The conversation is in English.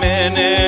Mene